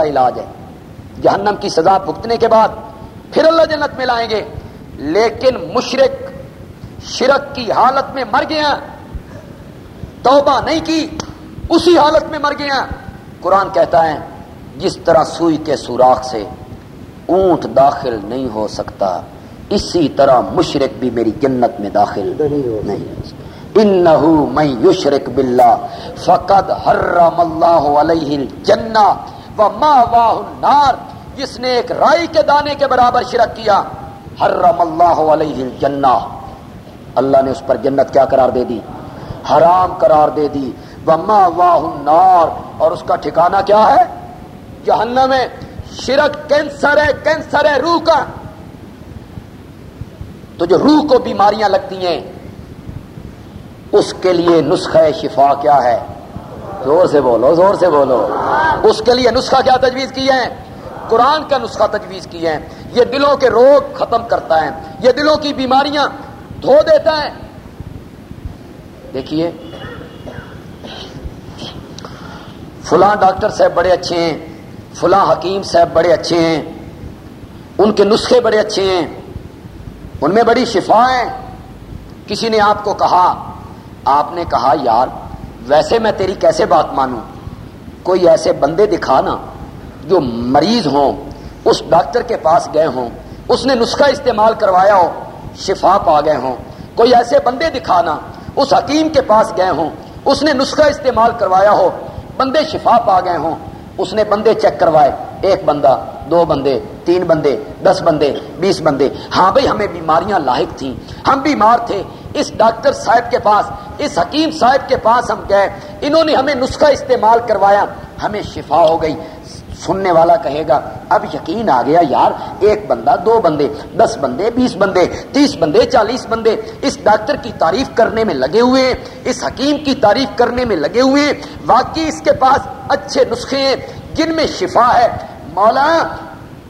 کا علاج ہے۔ جہنم کی سزا بھگتنے کے بعد پھر اللہ جنت میں لائیں گے۔ لیکن مشرق شرک کی حالت میں مر گیا توبہ نہیں کی اسی حالت میں مر گیا قرآن کہتا ہے جس طرح سوئی کے سوراخ سے اونٹ داخل نہیں ہو سکتا اسی طرح مشرق بھی میری جنت میں داخل نہیں ہو سکتا۔ انہو من یشرک باللہ فقد حرم اللہ علیہ الجنہ۔ وماواہ النار، جس نے ایک رائی کے دانے کے برابر شرک کیا، حرم اللہ علیہ الجنہ۔ اللہ نے اس پر جنت کیا قرار دے دی، حرام قرار دے دی۔ وماواہ النار، اور اس کا ٹھکانہ کیا ہے؟ جہنم میں شرک کینسر ہے کینسر ہے، روح کا۔ تو جو روح کو بیماریاں لگتی ہیں، اس کے لیے نسخہ شفا کیا ہے؟ زور سے بولو، زور سے بولو۔ اس کے لیے نسخہ کیا تجویز کی ہے قرآن کا نسخہ تجویز کی ہے یہ دلوں کے روگ ختم کرتا ہے۔ یہ دلوں کی بیماریاں دھو دیتا ہے۔ دیکھیے، فلاں ڈاکٹر صاحب بڑے اچھے ہیں۔ فلاں حکیم صاحب بڑے اچھے ہیں۔ ان کے نسخے بڑے اچھے ہیں۔ ان میں بڑی شفا ہے۔ کسی نے آپ کو کہا، آپ نے کہا، یار ویسے میں تیری کیسے بات مانوں؟ کوئی ایسے بندے دکھا نا جو مریض ہوں، اس ڈاکٹر کے پاس گئے ہوں، اس نے نسخہ استعمال کروایا ہو، شفا پا گئے ہوں۔ کوئی ایسے بندے دکھانا اس حکیم کے پاس گئے ہوں، اس نے نسخہ استعمال کروایا ہو، بندے شفا پا گئے ہوں۔ اس نے بندے چیک کروائے، ایک بندہ، دو بندے، تین بندے، دس بندے، بیس بندے۔ ہاں بھائی، ہمیں بیماریاں لاحق تھیں۔ ہم بیمار تھے اس ڈاکٹر صاحب کے پاس، اس حکیم صاحب کے پاس ہم گئے، انہوں نے ہمیں نسخہ استعمال کروایا، ہمیں شفا ہو گئی۔ سننے والا کہے گا، اب یقین آ گیا یار، ایک بندہ، دو بندے، دس بندے، بیس بندے، تیس بندے، چالیس بندے، اس ڈاکٹر کی تعریف کرنے میں لگے ہوئے ہیں اس حکیم کی تعریف کرنے میں لگے ہوئے ہیں واقعی اس کے پاس اچھے نسخے ہیں، جن میں شفا ہے۔ مولا،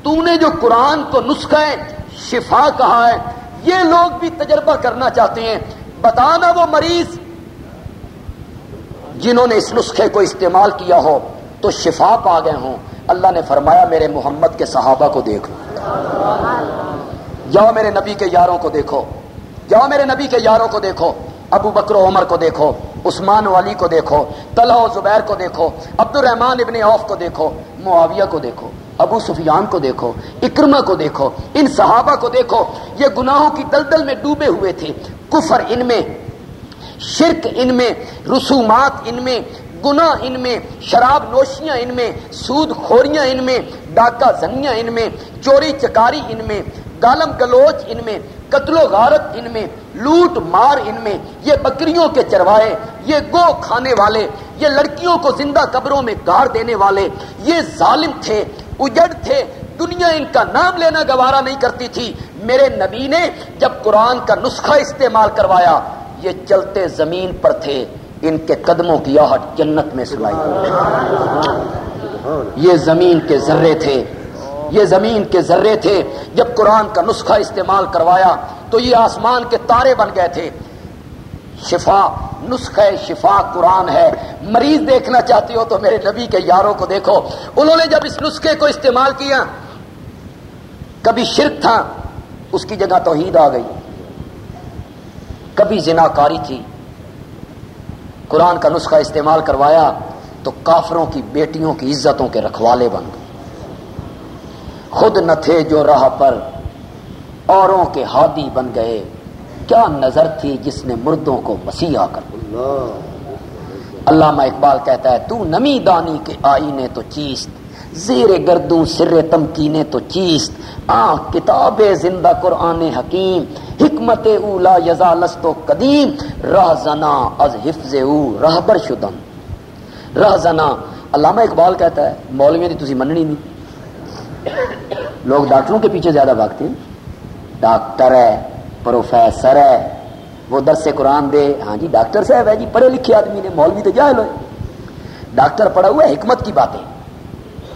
تو نے جو قرآن کو نسخہ ہے، شفا کہا ہے۔ یہ لوگ بھی تجربہ کرنا چاہتے ہیں۔ بتانا وہ مریض جنہوں نے اس نسخے کو استعمال کیا ہو تو شفا پا گئے ہوں۔ اللہ نے فرمایا، میرے محمد کے صحابہ کو دیکھ لو جاؤ میرے نبی کے یاروں کو دیکھو۔ جاؤ میرے نبی کے یاروں کو دیکھو۔ ابو بکر و عمر کو دیکھو۔ عثمان والی کو دیکھو۔ طلح و زبیر کو دیکھو۔ عبد الرحمان ابن عوف کو دیکھو۔ معاویہ کو دیکھو۔ ابو سفیان کو دیکھو اکرما کو دیکھو ان صحابہ کو دیکھو یہ گناہوں کی دلدل میں ڈوبے ہوئے تھے کفر ان میں شرک ان میں رسومات ان میں گنا ان میں شراب نوشیاں ان میں سود خوریاں ان میں ڈاکہ زنیاں ان میں چوری چکاری ان میں گالم گلوچ ان میں قتل و غارت ان میں لوٹ مار ان میں یہ بکریوں کے چروائے یہ گو کھانے والے یہ لڑکیوں کو زندہ قبروں میں گاڑ دینے والے یہ ظالم تھے اجڑ تھے۔ دنیا ان کا نام لینا گوارا نہیں کرتی تھی۔ میرے نبی نے جب قرآن کا نسخہ استعمال کروایا، یہ چلتے زمین پر تھے۔ ان کے قدموں کی آہٹ جنت میں سلائی۔ یہ زمین کے ذرے تھے۔ یہ زمین کے ذرے تھے۔ جب قرآن کا نسخہ استعمال کروایا، تو یہ آسمان کے تارے بن گئے تھے۔ شفا، نسخہ شفا قرآن ہے۔ مریض دیکھنا چاہتی ہو تو میرے نبی کے یاروں کو دیکھو۔ انہوں نے جب اس نسخے کو استعمال کیا، کبھی شرک تھا، اس کی جگہ توحید آ گئی۔ کبھی زناکاری تھی قرآن کا نسخہ استعمال کروایا تو کافروں کی بیٹیوں کی عزتوں کے رکھوالے بن گئے۔ خود نہ تھے جو راہ پر، اوروں کے ہادی بن گئے۔ کیا نظر تھی جس نے مردوں کو مسیح کر علامہ اقبال کہتا ہے، تو نمی دانی کے آئینے تو چیست، زیر گردوں سر تمکینے تو چیست آ کتاب زندہ قرآن حکیم، حکمت اولا یزالست و قدیم راہ زنا از حفظ او راہ بر شدن. راہ زنا علامہ اقبال کہتا ہے مولوی نے تھی مننی نہیں۔ لوگ ڈاکٹروں کے پیچھے زیادہ بھاگتے ہیں۔ ڈاکٹر ہے پروفیسر ہے۔ وہ درس قرآن دے۔ ہاں جی ڈاکٹر صاحب ہے جی پڑھے لکھے آدمی نے، مولوی تو جائے لو ڈاکٹر پڑھا ہوا ہے، حکمت کی باتیں۔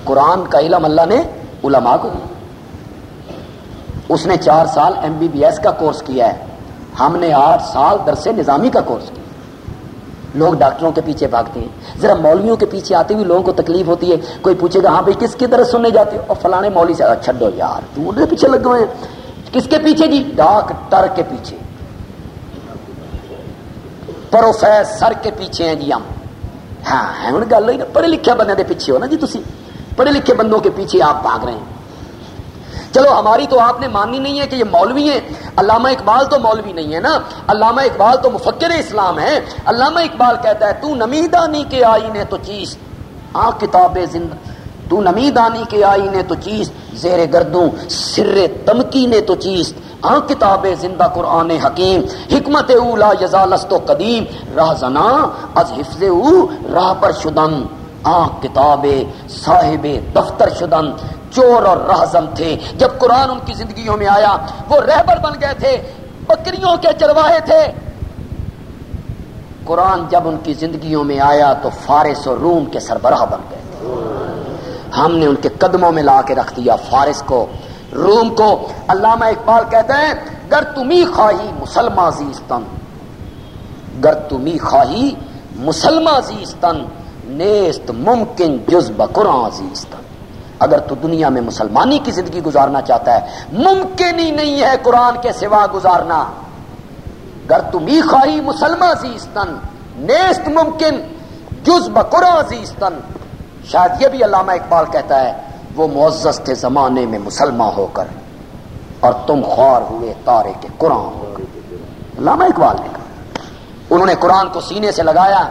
قرآن کا علم اللہ نے علماء کو دیا۔ اس نے چار سال ایم بی بی ایس کا کورس کیا ہے۔ ہم نے آٹھ سال درس نظامی کا کورس کیا۔ لوگ ڈاکٹروں کے پیچھے بھاگتے ہیں۔ ذرا مولویوں کے پیچھے آتے ہوئے لوگوں کو تکلیف ہوتی ہے۔ کوئی پوچھے گا ہاں بھائی، کس کی طرح سننے جاتے ہو؟ اور فلانے مولوی سے اچھا، چھڈو یار، تو ان کے پیچھے لگ گئے کس کے پیچھے جی؟ ڈاکٹر کے پیچھے۔ پروفیسر کے پیچھے ہیں جی ہم۔ ہاں ہوں گل ہوئی نا، پڑھے لکھے بندے کے پیچھے ہو نا جی تھی پڑھے لکھے بندوں کے پیچھے آپ بھاگ رہے ہیں۔ چلو، ہماری تو آپ نے ماننی نہیں ہے کہ یہ مولوی ہیں۔ علامہ اقبال تو مولوی نہیں ہے نا۔ علامہ اقبال تو مفکر اسلام ہے علامہ اقبال کہتا ہے، تو نمی دانی کے آئی نے تو چیز، آ کتاب زندہ تو نمی دانی کے آئی نے تو چیز زیر گردوں، سر تمکی نے تو چیز۔ آ کتاب زندہ قرآن حکیم، حکمت اولا یزالست و قدیم۔ راہ زنا، از حفظ او راہ پر شدن۔ آ کتاب صاحب دفتر شدن۔ چور اور رہزم تھے۔ جب قرآن ان کی زندگیوں میں آیا، وہ رہبر بن گئے تھے۔ بکریوں کے چرواہے تھے۔ قرآن جب ان کی زندگیوں میں آیا تو فارس اور روم کے سربراہ بن گئے۔ تھے ہم نے ان کے قدموں میں لا کے رکھ دیا فارس کو، روم کو۔ علامہ اقبال کہتے ہیں، گر تمہیں خواہی مسلمان زیستن گر تمہیں خواہی مسلمان زیستن نیست ممکن جز بقرآن زیستن اگر تو دنیا میں مسلمانی کی زندگی گزارنا چاہتا ہے، ممکن ہی نہیں ہے قرآن کے سوا گزارنا۔ گر تم ہی خواہی مسلمان زیستن نیست ممکن جز بقرآن زیستن شاید یہ بھی علامہ اقبال کہتا ہے، وہ معزز تھے زمانے میں مسلمان ہو کر اور تم خوار ہوئے تارے کے قرآن ہو کر۔ علامہ اقبال نے کہا۔ انہوں نے قرآن کو سینے سے لگایا۔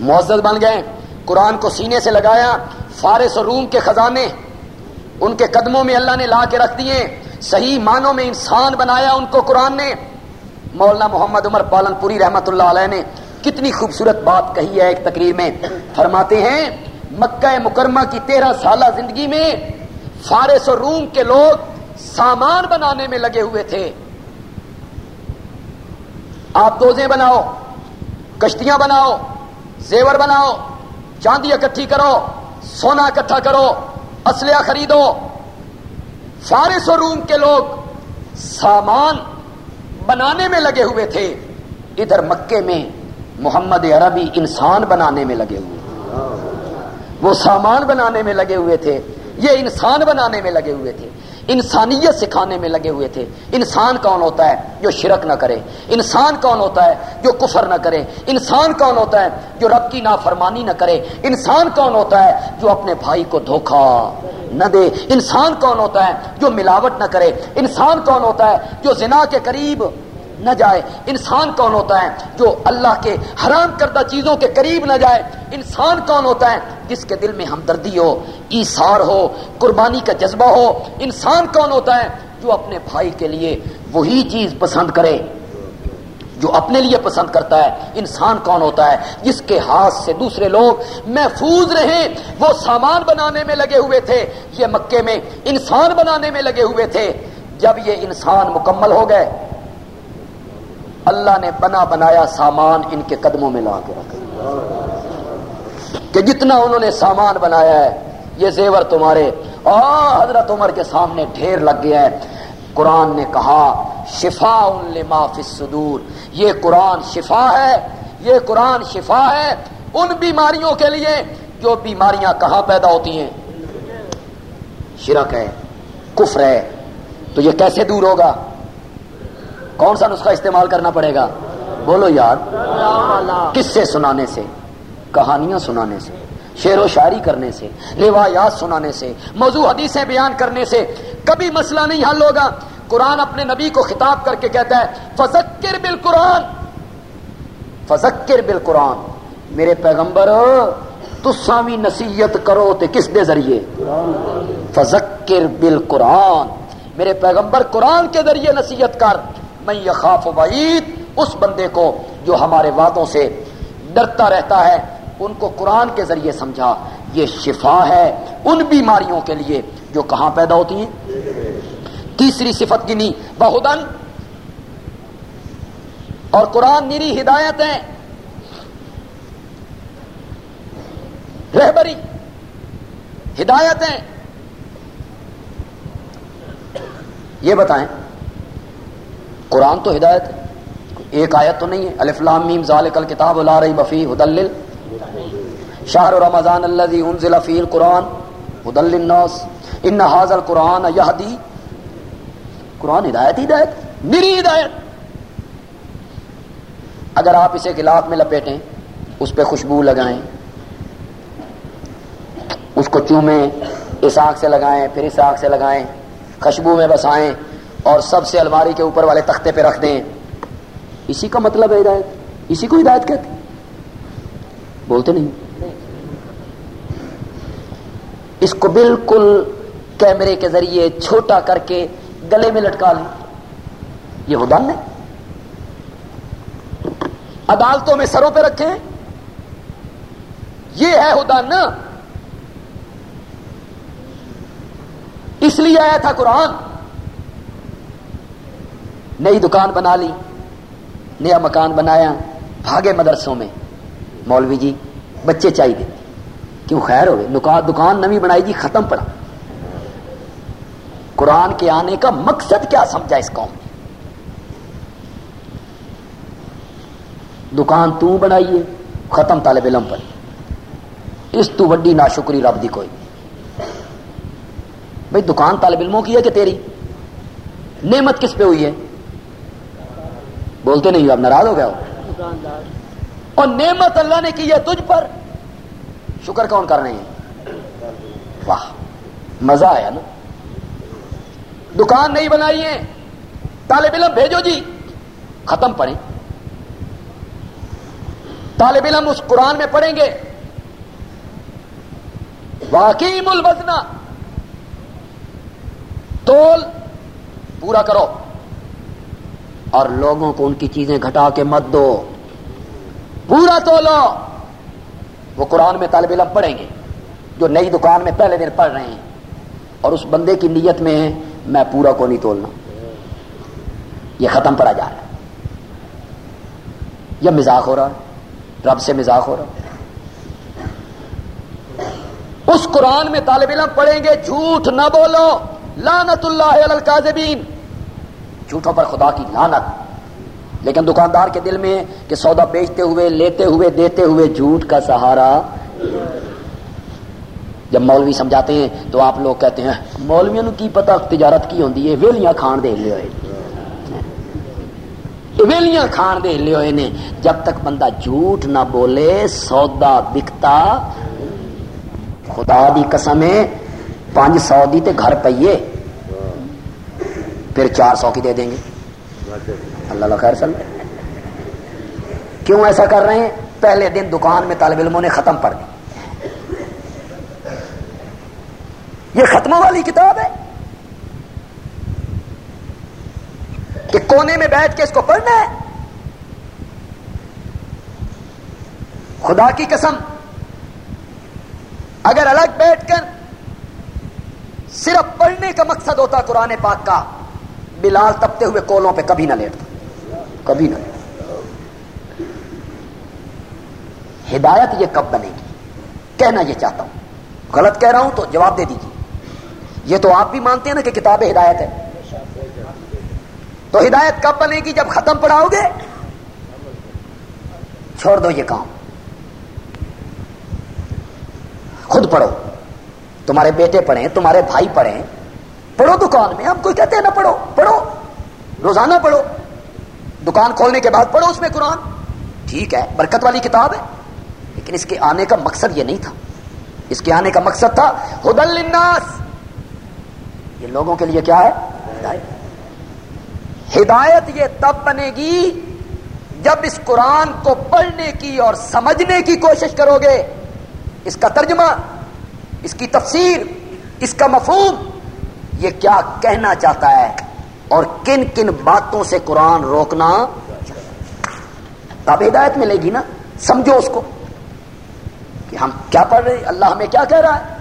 معزز بن گئے، قرآن کو سینے سے لگایا۔ فارس اور روم کے خزانے، ان کے قدموں میں اللہ نے لا کے رکھ دیے۔ صحیح معنوں میں انسان بنایا ان کو قرآن نے۔ مولانا محمد عمر پالن پوری رحمت اللہ علیہ نے کتنی خوبصورت بات کہی ہے ایک تقریر میں۔ فرماتے ہیں، مکہ مکرمہ کی تیرہ سالہ زندگی میں فارس اور روم کے لوگ سامان بنانے میں لگے ہوئے تھے۔ آپ دوزیں بناؤ، کشتیاں بناؤ، زیور بناؤ، چاندی اکٹھی کرو، سونا اکٹھا کرو، اسلحہ خریدو۔ فارس اور روم کے لوگ سامان بنانے میں لگے ہوئے تھے۔ ادھر مکے میں محمد عربی انسان بنانے میں لگے ہوئے وہ سامان بنانے میں لگے ہوئے تھے۔ یہ انسان بنانے میں لگے ہوئے تھے۔ انسانیت سکھانے میں لگے ہوئے تھے۔ انسان کون ہوتا ہے جو شرک نہ کرے؟ انسان کون ہوتا ہے جو کفر نہ کرے؟ انسان کون ہوتا ہے جو رب کی نافرمانی نہ کرے؟ انسان کون ہوتا ہے جو اپنے بھائی کو دھوکا نہ دے؟ انسان کون ہوتا ہے جو ملاوٹ نہ کرے؟ انسان کون ہوتا ہے جو زنا کے قریب نہ جائے۔ انسان کون ہوتا ہے جو اللہ کے حرام کردہ چیزوں کے قریب نہ جائے؟ انسان کون ہوتا ہے جس کے دل میں ہمدردی ہو ایسار ہو، قربانی کا جذبہ ہو؟ انسان کون ہوتا ہے جو اپنے بھائی کے لیے وہی چیز پسند کرے، جو اپنے لیے پسند کرتا ہے؟ انسان کون ہوتا ہے جس کے ہاتھ سے دوسرے لوگ محفوظ رہیں؟ وہ سامان بنانے میں لگے ہوئے تھے، یہ مکے میں انسان بنانے میں لگے ہوئے تھے۔ جب یہ انسان مکمل ہو گئے اللہ نے بنا بنایا سامان ان کے قدموں میں لا کے رکھا۔ کہ جتنا انہوں نے سامان بنایا ہے، یہ زیور تمہارے۔ اور حضرت عمر کے سامنے ڈھیر لگ گیا ہے۔ قرآن نے کہا شفا ان لما فی الصدور۔ یہ قرآن شفا ہے، یہ قرآن شفا ہے ان بیماریوں کے لیے جو بیماریاں کہاں پیدا ہوتی ہیں۔ شرک ہے، کفر ہے۔ تو یہ کیسے دور ہوگا؟ کون سا نسخہ استعمال کرنا پڑے گا؟ بولو یار، کس سے سنانے سے؟ کہانیاں سنانے سے، شعر و شاعری کرنے سے، روایات سنانے سے، موضوع حدیثیں بیان کرنے سے۔ کبھی مسئلہ نہیں حل ہوگا۔ قرآن اپنے نبی کو خطاب کر کے کہتا ہے، فذکر بال قرآن فذکر بال قرآن میرے پیغمبر، تسامی نصیحت کرو تے کس دے ذریعے؟ فذکر بال قرآن میرے پیغمبر، قرآن کے ذریعے نصیحت کر۔ میں یخاف وعید، اس بندے کو جو ہمارے وعدوں سے ڈرتا رہتا ہے، ان کو قرآن کے ذریعے سمجھا۔ یہ شفا ہے ان بیماریوں کے لیے جو کہاں پیدا ہوتی ہیں؟ تیسری صفت گنی، بہدن۔ اور قرآن میری ہدایت ہے رہبری۔ ہدایت ہے یہ بتائیں۔ قرآن تو ہدایت ہے۔ ایک آیت تو نہیں ہے۔ الفلام میم، ذالک الکتاب لا رہی بفی ہدل شاہر رمضان الذي انزل فيه القران هدى للناس۔ ان هذا القران يهدي قرآن ہدایت ہدایت۔ میری ہدایت۔ اگر آپ اسے گلاف میں لپیٹیں، اس پہ خوشبو لگائیں، اس کو چومیں، اس آنکھ سے لگائیں، پھر اس آنکھ سے لگائیں، خوشبو میں بسائیں اور سب سے الماری کے اوپر والے تختے پہ رکھ دیں۔ اسی کا مطلب ہے ہدایت۔ اسی کو ہدایت کہتے بولتے نہیں۔ اس کو بالکل کیمرے کے ذریعے چھوٹا کر کے گلے میں لٹکا لیں۔ یہ ہدن ہے عدالتوں میں سروں پہ رکھیں۔ یہ ہے ہدن اس لیے آیا تھا قرآن۔ نئی دکان بنا لی، نیا مکان بنایا، بھاگے مدرسوں میں۔ مولوی جی بچے چاہیے۔ کیوں خیر ہوئے؟ دکان نمی بنائی جی ختم پڑا۔ قرآن کے آنے کا مقصد کیا سمجھا اس قوم نے؟ دکان تو بنائیے ختم طالب علم پر۔ اس تو وڈی ناشکری رب دی کوئی۔ بھائی دکان طالب علموں کی ہے کہ تیری؟ نعمت کس پہ ہوئی ہے؟ بولتے نہیں اب ناراض ہو گیا ہو۔ اور نعمت اللہ نے کی ہے تجھ پر۔ شکر کون کر رہے ہیں؟ واہ مزہ آیا نا۔ دکان نہیں بنائی ہے طالب علم بھیجو جی۔ ختم پڑھیں۔ طالب علم اس قرآن میں پڑھیں گے۔ واقعی مل تول پورا کرو۔ اور لوگوں کو ان کی چیزیں گھٹا کے مت دو۔ پورا تولو۔ وہ قرآن میں طالب علم پڑھیں گے، جو نئی دکان میں پہلے دن پڑھ رہے ہیں۔ اور اس بندے کی نیت میں ہے، میں پورا کو نہیں تولنا۔ یہ ختم پڑا جا رہا ہے۔ یہ مزاق ہو رہا ہے۔ رب سے مزاق ہو رہا ہے۔ اس قرآن میں طالب علم پڑھیں گے، جھوٹ نہ بولو۔ لانت اللہ القاذبین جھوٹوں پر خدا کی لانت لیکن دکاندار کے دل میں کہ سودا بیچتے ہوئے، لیتے ہوئے، دیتے ہوئے جھوٹ کا سہارا۔ جب مولوی سمجھاتے ہیں تو آپ لوگ کہتے ہیں، مولویوں کی پتا تجارت کی ہوتی ہے، ویلیاں کھان دے لے ہوئے۔ ویلیاں کھان دے لے ہوئے نے۔ جب تک بندہ جھوٹ نہ بولے، سودا بکتا۔ خدا دی قسم ہے، پانچ سو دی تے گھر پیے پھر چار سو کی دے دیں گے۔ اللہ خیر سل کیوں ایسا کر رہے ہیں؟ پہلے دن دکان میں طالب علموں نے ختم پڑ دی۔ یہ ختموں والی کتاب ہے۔ کہ کونے میں بیٹھ کے اس کو پڑھنا ہے۔ خدا کی قسم، اگر الگ بیٹھ کر صرف پڑھنے کا مقصد ہوتا قرآن پاک کا بلال تپتے ہوئے کولوں پہ کبھی نہ لیٹتا کبھی نہ لیٹتا ہدایت یہ کب بنے گی؟ کہنا یہ چاہتا ہوں۔ غلط کہہ رہا ہوں تو جواب دے دیجیے۔ یہ تو آپ بھی مانتے ہیں نا کہ کتاب ہدایت ہے۔ تو ہدایت کب بنے گی؟ جب ختم پڑھاؤ گے؟ چھوڑ دو یہ کام۔ خود پڑھو۔ تمہارے بیٹے پڑھیں، تمہارے بھائی پڑھیں پڑھو دکان میں۔ ہم کوئی کہتے ہیں نہ پڑھو پڑھو۔ روزانہ پڑھو۔ دکان کھولنے کے بعد پڑھو اس میں قرآن۔ ٹھیک ہے، برکت والی کتاب ہے۔ لیکن اس کے آنے کا مقصد یہ نہیں تھا۔ اس کے آنے کا مقصد تھا ہدل للناس۔ یہ لوگوں کے لیے کیا ہے؟ ہدایت۔ ہدایت یہ تب بنے گی جب اس قرآن کو پڑھنے کی اور سمجھنے کی کوشش کرو گے۔ اس کا ترجمہ، اس کی تفسیر، اس کا مفہوم۔ یہ کیا کہنا چاہتا ہے اور کن کن باتوں سے قرآن روکنا تب ہدایت ملے گی نا؟ سمجھو اس کو کہ ہم کیا پڑھ رہے اللہ ہمیں کیا کہہ رہا ہے؟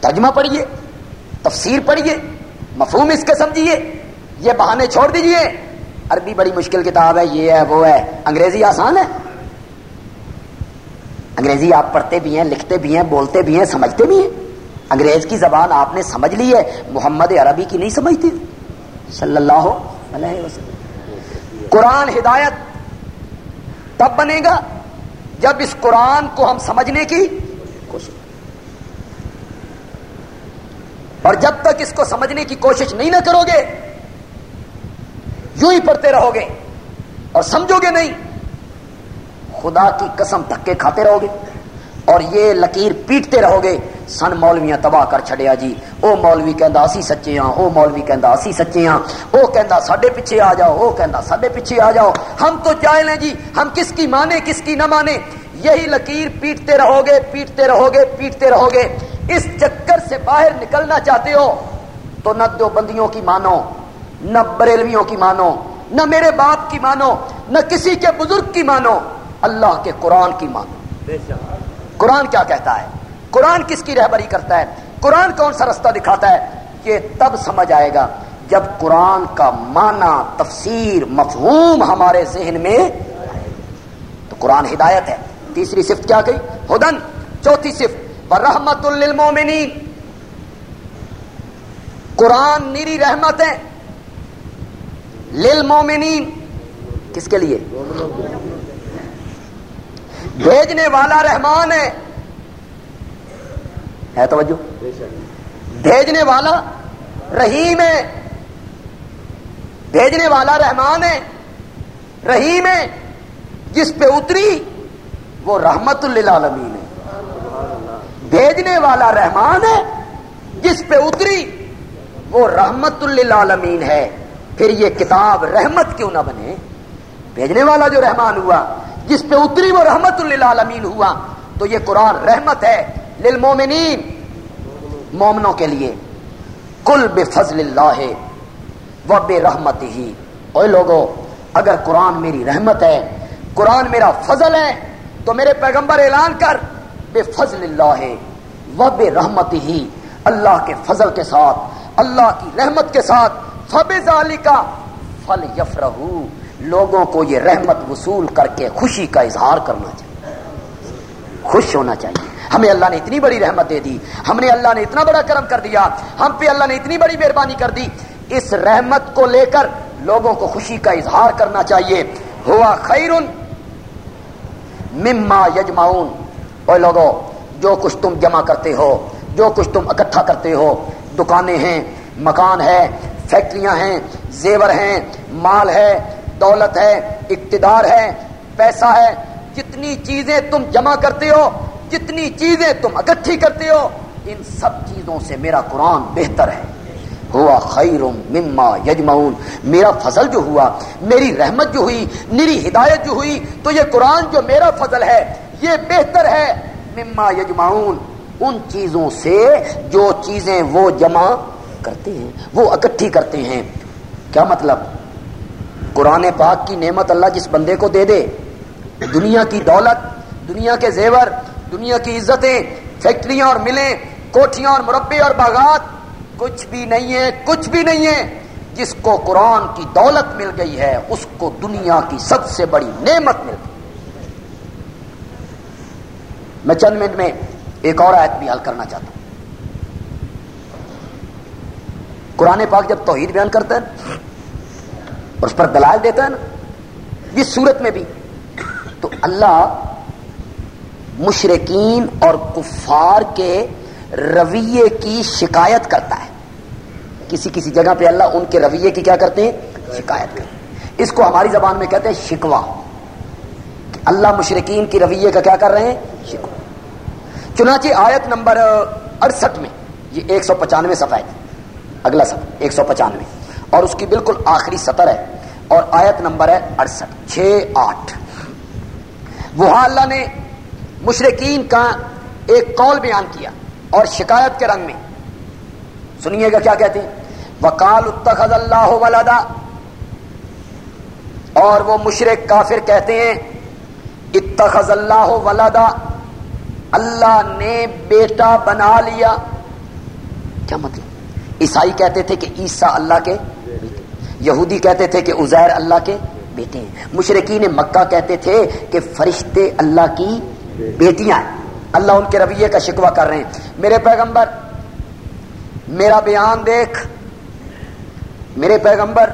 ترجمہ پڑھیے، تفسیر پڑھیے، مفہوم اس کے سمجھیے، یہ بہانے چھوڑ دیجیے عربی بڑی مشکل کتاب ہے، یہ ہے، وہ ہے۔ انگریزی آسان ہے؟ انگریزی آپ پڑھتے بھی ہیں، لکھتے بھی ہیں، بولتے بھی ہیں، سمجھتے بھی ہیں۔ انگریز کی زبان آپ نے سمجھ لی ہے؟ محمد عربی کی نہیں سمجھتی؟ صلی اللہ علیہ وسلم۔ قرآن ہدایت تب بنے گا جب اس قرآن کو ہم سمجھنے کی کوشش۔ اور جب تک اس کو سمجھنے کی کوشش نہیں نہ کرو گے، یوں ہی پڑھتے رہو گے۔ اور سمجھو گے نہیں، خدا کی قسم دھکے کھاتے رہو گے۔ اور یہ لکیر پیٹتے رہو گے۔ سن مولویاں تباہ کر چھڑیا جی۔ او مولوی کہندا اسی سچے ہاں او مولوی کہندا اسی سچے ہاں۔ او کہندا ساڈے پیچھے آ جاؤ او کہندا ساڈے پیچھے آ جاؤ۔ ہم تو ہیں جی ہم کس کی مانے کس کی نہ مانے؟ یہی لکیر پیٹتے رہو گے پیٹتے رہو گے پیٹتے رہو گے اس چکر سے باہر نکلنا چاہتے ہو تو نہ دو بندیوں کی مانو نہ بریلویوں کی مانو نہ میرے باپ کی مانو نہ کسی کے بزرگ کی مانو۔ اللہ کے قرآن کی مانو۔ قرآن کیا کہتا ہے؟ قرآن کس کی رہبری کرتا ہے؟ قرآن کون سا رستہ دکھاتا ہے؟ یہ تب سمجھ آئے گا جب قرآن کا معنی، تفسیر مفہوم ہمارے ذہن میں تو قرآن ہدایت ہے۔ تیسری صفت کیا گئی؟ ہدن، چوتھی صفت رحمت للمومنین قرآن نیری رحمت ہے۔ للمومنین کس کے لیے؟ بھیجنے والا رحمان ہے۔ ہے توجہ؟ بھیجنے والا رحیم ہے۔ بھیجنے والا رحمان ہے۔ رحیم ہے۔ جس پہ اتری وہ رحمت للعالمین ہے۔ بھیجنے والا رحمان ہے۔ جس پہ اتری وہ رحمت للعالمین ہے۔ پھر یہ کتاب رحمت کیوں نہ بنے؟ بھیجنے والا جو رحمان ہوا، جس پہ اتری وہ رحمت للعالمین ہوا، تو یہ قرآن رحمت ہے۔ للمومنین مومنوں کے لیے۔ کل بے فضل اللہ و بے رحمت ہی اوے لوگوں اگر قرآن میری رحمت ہے، قرآن میرا فضل ہے، تو میرے پیغمبر اعلان کر۔ بے فضل اللہ و بے رحمت ہی اللہ کے فضل کے ساتھ، اللہ کی رحمت کے ساتھ۔ فب کا فل یفرہ لوگوں کو یہ رحمت وصول کر کے خوشی کا اظہار کرنا چاہیے۔ خوش ہونا چاہیے۔ ہمیں اللہ نے اتنی بڑی رحمت دے دی، ہم نے اللہ نے اتنا بڑا کرم کر دیا، ہم پہ اللہ نے اتنی بڑی مہربانی کر دی۔ اس رحمت کو لے کر لوگوں کو خوشی کا اظہار کرنا چاہیے۔ ہوا خیر مما یجماؤن اور لوگوں، جو کچھ تم جمع کرتے ہو، جو کچھ تم اکٹھا کرتے ہو، دکانیں ہیں، مکان ہے، فیکٹریاں ہیں، زیور ہیں، مال ہے، دولت ہے، اقتدار ہے، پیسہ ہے، جتنی چیزیں تم جمع کرتے ہو جتنی چیزیں تم اکٹھی کرتے ہو، ان سب چیزوں سے میرا قرآن بہتر ہے۔ ہوا خیر مما یجمعون۔ میرا فضل جو ہوا، میری رحمت جو ہوئی، میری ہدایت جو ہوئی، تو یہ قرآن جو میرا فضل ہے، یہ بہتر ہے۔ مما یجمعون۔ ان چیزوں سے جو چیزیں وہ جمع کرتے ہیں، وہ اکٹھی کرتے ہیں۔ کیا مطلب؟ قرآن پاک کی نعمت اللہ جس بندے کو دے دے۔ دنیا کی دولت، دنیا کے زیور دنیا کی عزتیں، فیکٹریاں اور ملیں، کوٹھیاں اور مربے اور باغات، کچھ بھی نہیں ہے، کچھ بھی نہیں ہے۔ جس کو قرآن کی دولت مل گئی ہے، اس کو دنیا کی سب سے بڑی نعمت مل گئی۔ میں چند منٹ میں ایک اور آیت بھی حل کرنا چاہتا ہوں۔ قرآن پاک جب توحید بیان کرتا ہے اور اس پر دلائل دیتا ہے نا اس صورت میں بھی، تو اللہ مشرقین اور کفار کے رویے کی شکایت کرتا ہے۔ کسی کسی جگہ پہ اللہ ان کے رویے کی کیا کرتے ہیں؟ شکایت کرتے ہیں۔ اس کو ہماری زبان میں کہتے ہیں شکوا اللہ مشرقین کی رویے کا کیا کر رہے ہیں؟ شکوا چنانچہ آیت نمبر اڑسٹھ میں، یہ ایک سو پچانوے سفید اگلا سفر ایک سو پچانوے۔ اور اس کی بالکل آخری سطر ہے۔ اور آیت نمبر ہے اڑسٹھ، چھ آٹھ۔ وہاں اللہ نے مشرقین کا ایک قول بیان کیا اور شکایت کے رنگ میں۔ سنیے گا کیا کہتے ہیں۔ وکال اتخذ اللہ ولدا۔ اور وہ مشرق کافر کہتے ہیں۔ اتخذ اللہ ولدا۔ اللہ نے بیٹا بنا لیا۔ کیا مطلب؟ عیسائی کہتے تھے کہ عیسا اللہ کے یہودی کہتے تھے کہ ازیر اللہ کے بیٹے۔ ہیں مشرقین مکہ کہتے تھے کہ فرشتے اللہ کی بیٹیاں ہیں۔ اللہ ان کے رویے کا شکوہ کر رہے ہیں۔ میرے پیغمبر، میرا بیان دیکھ۔ میرے پیغمبر،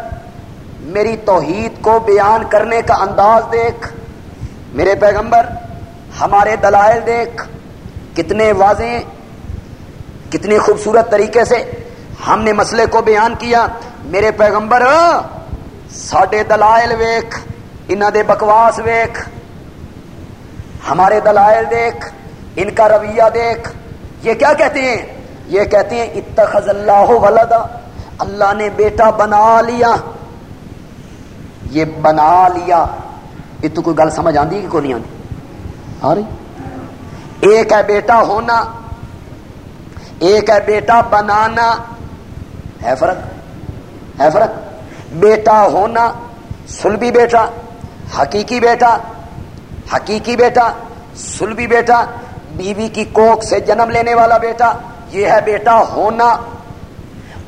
میری توحید کو بیان کرنے کا انداز دیکھ۔ میرے پیغمبر، ہمارے دلائل دیکھ۔ کتنے واضح کتنی خوبصورت طریقے سے ہم نے مسئلے کو بیان کیا۔ میرے پیغمبر، ساڈے دلائل ویخ انہ دے بکواس ویخ ہمارے دلائل دیکھ، ان کا رویہ دیکھ۔ یہ کیا کہتے ہیں؟ یہ کہتے ہیں، اتخذ اللہ ولدا، اللہ نے بیٹا بنا لیا۔ یہ بنا لیا۔ یہ تو کوئی گل سمجھ آتی کہ کوئی نہیں آتی آ رہی۔ ایک ہے بیٹا ہونا، ایک ہے بیٹا بنانا۔ ہے فرق؟ ہے فرق؟ بیٹا ہونا، سلبی بیٹا، حقیقی بیٹا حقیقی بیٹا، سلبی بیٹا، بیوی کی کوک سے جنم لینے والا بیٹا، یہ ہے بیٹا ہونا۔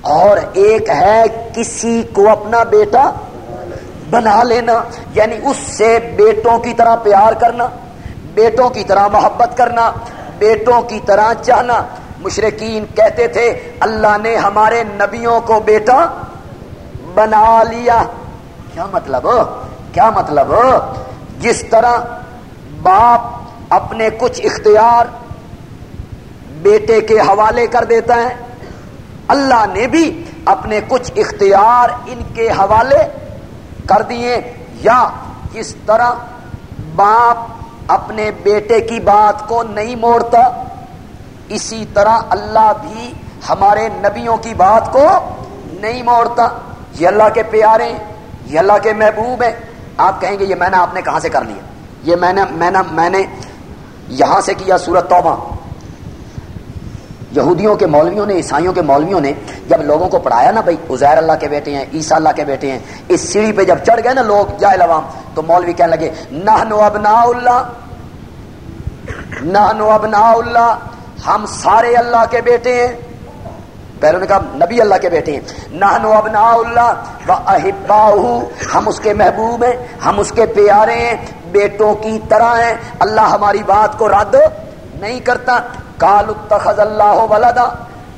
اور ایک ہے کسی کو اپنا بیٹا بنا لینا یعنی اس سے بیٹوں کی طرح پیار کرنا، بیٹوں کی طرح محبت کرنا، بیٹوں کی طرح چاہنا۔ مشرقین کہتے تھے، اللہ نے ہمارے نبیوں کو بیٹا بنا لیا۔ کیا مطلب؟ کیا مطلب؟ جس طرح باپ اپنے کچھ اختیار بیٹے کے حوالے کر دیتا ہے۔ اللہ نے بھی اپنے کچھ اختیار ان کے حوالے کر دیے۔ یا کس طرح باپ اپنے بیٹے کی بات کو نہیں موڑتا، اسی طرح اللہ بھی ہمارے نبیوں کی بات کو نہیں موڑتا۔ یہ اللہ کے پیارے یہ اللہ کے محبوب ہیں۔ آپ کہیں گے، یہ میں نے آپ نے کہاں سے کر لیا؟ یہ میں نے میں نے میں نے یہاں سے کیا سورت توبہ۔ یہودیوں کے مولویوں نے، عیسائیوں کے مولویوں نے جب لوگوں کو پڑھایا نا بھائی ازیر اللہ کے بیٹے ہیں عیسا اللہ کے بیٹے ہیں، اس سیڑھی پہ جب چڑھ گئے نا لوگ جائے عوام تو مولوی کہنے لگے نہ نو ابنا اللہ نہ ابنا اللہ ہم سارے اللہ کے بیٹے ہیں۔ پہلے نے کہا، نبی اللہ کے بیٹے ہیں۔ نہ ابنا اللہ احبا ہم اس کے محبوب ہیں، ہم اس کے پیارے ہیں۔ بیٹوں کی طرح ہیں۔ اللہ ہماری بات کو رد نہیں کرتا۔ کال اتخذ اللہ ولدا۔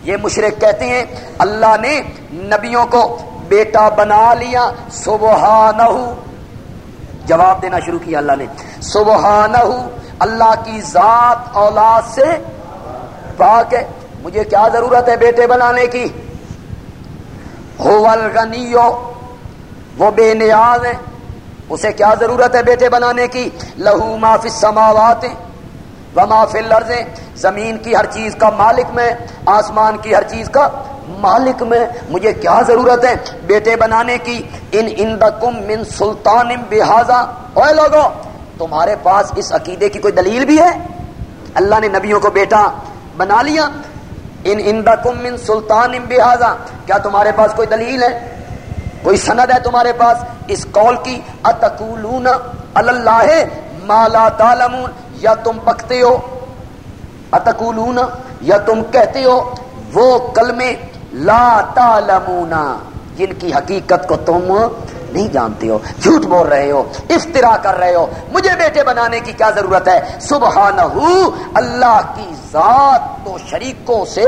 یہ مشرق کہتے ہیں، اللہ نے نبیوں کو بیٹا بنا لیا۔ سبحانہ جواب دینا شروع کیا اللہ نے۔ سبحانہ اللہ کی ذات اولاد سے پاک ہے۔ مجھے کیا ضرورت ہے بیٹے بنانے کی؟ غنیو وہ بے نیاز ہے اسے کیا ضرورت ہے بیٹے بنانے کی؟ لہو ما فی السماوات وما فی الارض، زمین کی ہر چیز کا مالک میں، آسمان کی ہر چیز کا مالک میں۔ مجھے کیا ضرورت ہے بیٹے بنانے کی؟ ان اندکم من سلطان بحاظا اوے لوگو، تمہارے پاس اس عقیدے کی کوئی دلیل بھی ہے؟ اللہ نے نبیوں کو بیٹا بنا لیا۔ ان اندکم من سلطان بحاظا کیا تمہارے پاس کوئی دلیل ہے؟ کوئی سند ہے تمہارے پاس؟ اس قول کی، اتقولون اللہ ما لا تعلمون، یا تم بکتے ہو؟ اتقولون، یا تم کہتے ہو؟ وہ کلمے لا تعلمون، جن کی حقیقت کو تم نہیں جانتے ہو۔ جھوٹ بول رہے ہو افطرا کر رہے ہو۔ مجھے بیٹے بنانے کی کیا ضرورت ہے؟ سبحانہ اللہ کی ذات تو شریکوں سے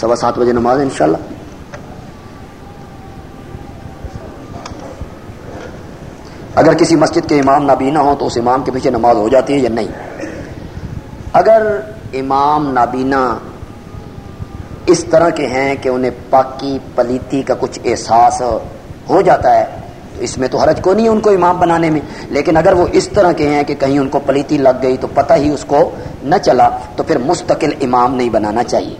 سوا سات بجے نماز انشاءاللہ۔ اگر کسی مسجد کے امام نابینا ہو تو اس امام کے پیچھے نماز ہو جاتی ہے یا نہیں؟ اگر امام نابینا اس طرح کے ہیں کہ انہیں پاکی پلیتی کا کچھ احساس ہو جاتا ہے، تو اس میں تو حرج کو نہیں ہے ان کو امام بنانے میں؟ لیکن اگر وہ اس طرح کے ہیں کہ کہیں ان کو پلیتی لگ گئی تو پتہ ہی اس کو نہ چلا، تو پھر مستقل امام نہیں بنانا چاہیے۔